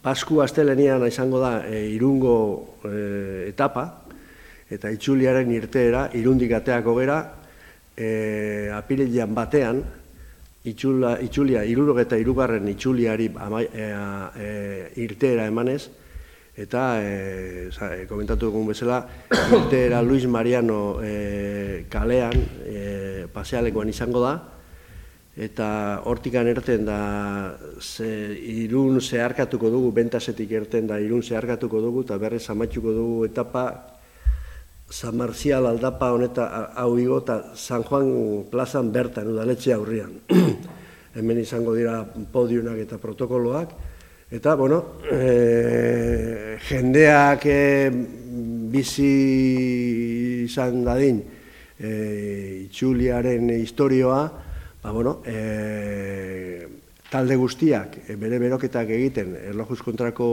Pasku astelenian izango da e, irungo e, etapa, eta itxuliaren irteera, irundik ateako gera, e, apirilean batean, itxula, itxulia, irurogeta irugarren itxuliari ama, e, e, irteera emanez, eta e, za, e, komentatu dugun bezala, irteera Luis Mariano e, kalean, e, pasealekoan izango da, eta hortikan erten da ze, irun zeharkatuko dugu, bentasetik erten da irun zeharkatuko dugu, eta berrez amatxuko dugu etapa San Marcial aldapa honeta hau igo San Juan plazan bertan, udaletxe aurrian. Hemen izango dira podiunak eta protokoloak. Eta, bueno, e, jendeak e, bizi izan dadin e, itxuliaren historioa, ba, bueno, e, talde guztiak e, bere beroketak egiten erlojuz kontrako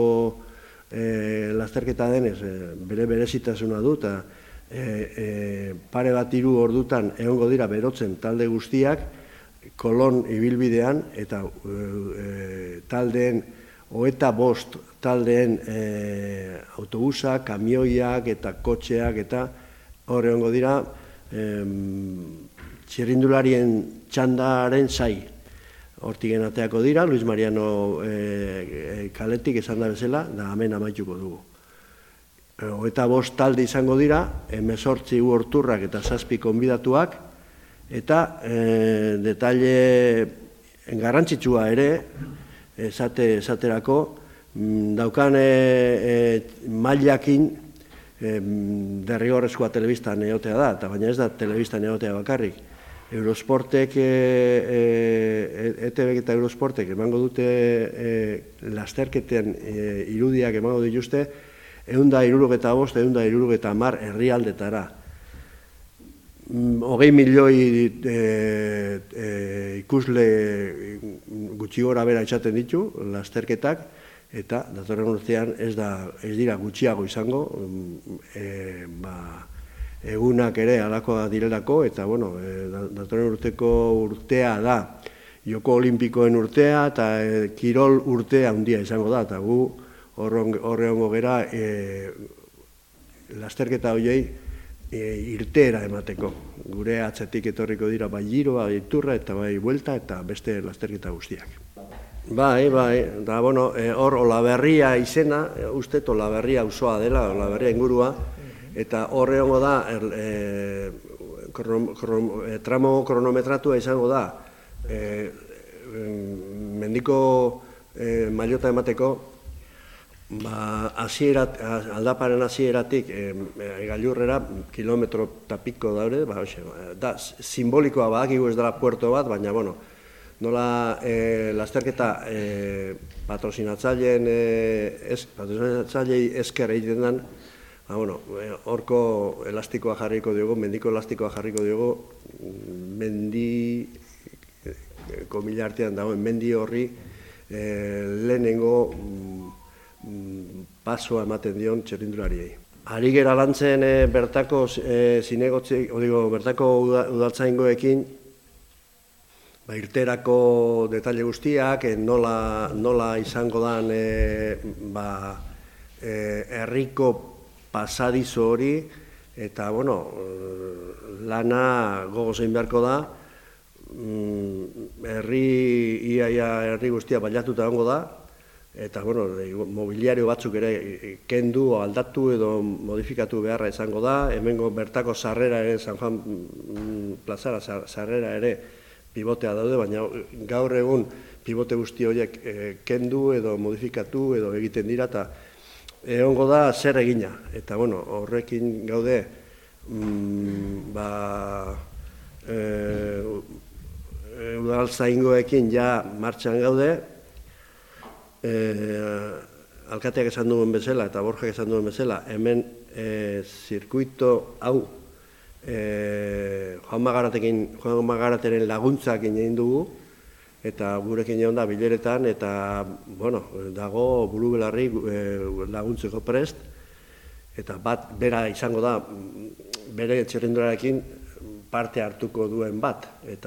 e, lasterketa denez e, bere berezitasuna du eta e, e, pare bat hiru ordutan egongo dira berotzen talde guztiak kolon ibilbidean eta e, taldeen hoeta bost taldeen e, autobusak, kamioiak eta kotxeak eta hor egongo dira e, txirrindularien txandaren zai. Hortik ateako dira, Luis Mariano e, kaletik esan da bezala, da hemen amaituko dugu. eta bost talde izango dira, emezortzi uorturrak eta zazpi konbidatuak, eta e, detalle garrantzitsua ere, esate, esaterako, mm, daukan e, e, mailakin e, derrigorrezkoa telebistan egotea da, eta baina ez da telebistan egotea bakarrik. Eurosportek, e, e, ETV eta Eurosportek emango dute e, lasterketen e, irudiak emango dituzte, egun da irurugeta bost, egun da irurugeta mar herrialdetara. Mm, hogei milioi e, e, ikusle gutxi gora bera itxaten ditu, lasterketak, eta datorren urtean ez, da, ez dira gutxiago izango, e, ba, egunak ere alakoa direlako, eta, bueno, e, datoren urteko urtea da, joko olimpikoen urtea, eta e, kirol urtea handia izango da, eta gu horre hongo gera e, lasterketa horiei e, irtera emateko. Gure atzetik etorriko dira bai giroa, bai iturra, eta bai buelta, eta beste lasterketa guztiak. Bai, bai, da, bueno, hor olaberria izena, uste olaberria usoa dela, olaberria ingurua, eta horre hongo da, er, e, e, tramo kronometratua izango da, e, mendiko e, mailota emateko, ba, azierat, aldaparen hasieratik e, gailurrera kilometro tapiko daure, ba, oxe, da, simbolikoa badakigu ez dela puerto bat, baina, bueno, nola e, lasterketa e, patrosinatzaileen e, ez, patrosinatzaileei esker egiten den, ba, bueno, eh, horko elastikoa jarriko diogo, mendiko elastikoa jarriko diogo, mendi, eh, komila artean dagoen, mendi horri e, lehenengo mm, pasoa ematen dion txerrindulariei. Ari gera lantzen e, bertako e, zinegotzi, odigo, bertako udaltzaingoekin, ba, irterako detalle guztiak, nola, nola izango dan e, ba, e, erriko pasadizo hori, eta, bueno, lana gogo zein beharko da, mm, herri, iaia herri guztia bailatuta gongo da, eta, bueno, mobiliario batzuk ere kendu, aldatu edo modifikatu beharra izango da, hemengo bertako sarrera ere, San Juan mm, plazara sarrera ere pivotea daude, baina gaur egun pivote guzti horiek eh, kendu edo modifikatu edo egiten dira, eta egongo da zer egina. Eta bueno, horrekin gaude mm, ba, e, udaltzaingoekin ja martxan gaude, e, alkateak esan duen bezala eta borjak esan duen bezala, hemen e, zirkuito hau e, Juan Magaratekin, Juan Magarateren laguntzakin egin dugu, eta gurekin egon da bileretan, eta, bueno, dago buru belarri eh, laguntzeko prest, eta bat, bera izango da, bere txerrendurarekin parte hartuko duen bat, eta